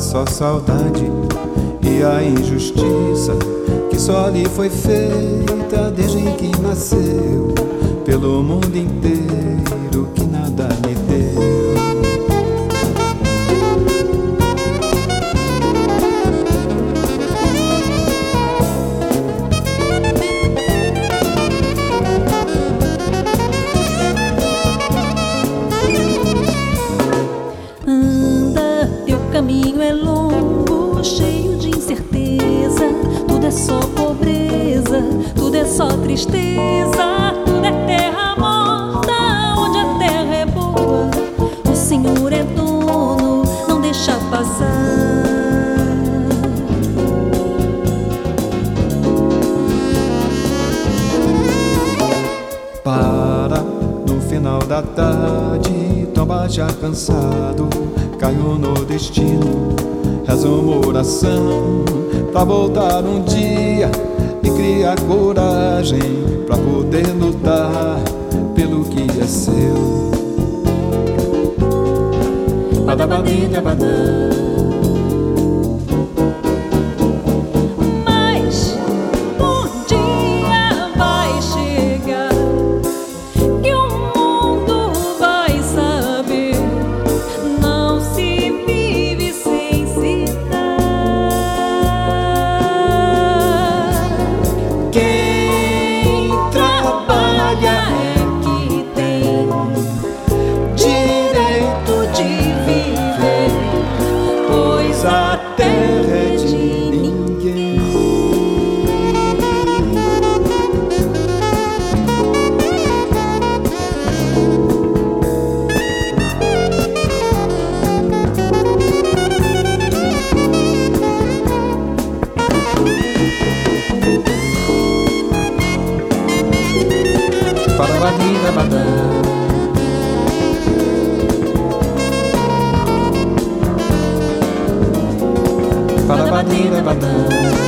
só saudade e a injustiça que só lhe foi feita desde que nasceu pelo mundo inteiro que tristeza, tudo é terra morta, onde a terra é boa. O Senhor é dono, não deixa passar. Para no final da tarde, tomba já cansado, caiu no destino. Reza uma oração pra voltar um dia cria coragem para poder lutar pelo que é seu. Badabadinha, badam. Para a batida, batida.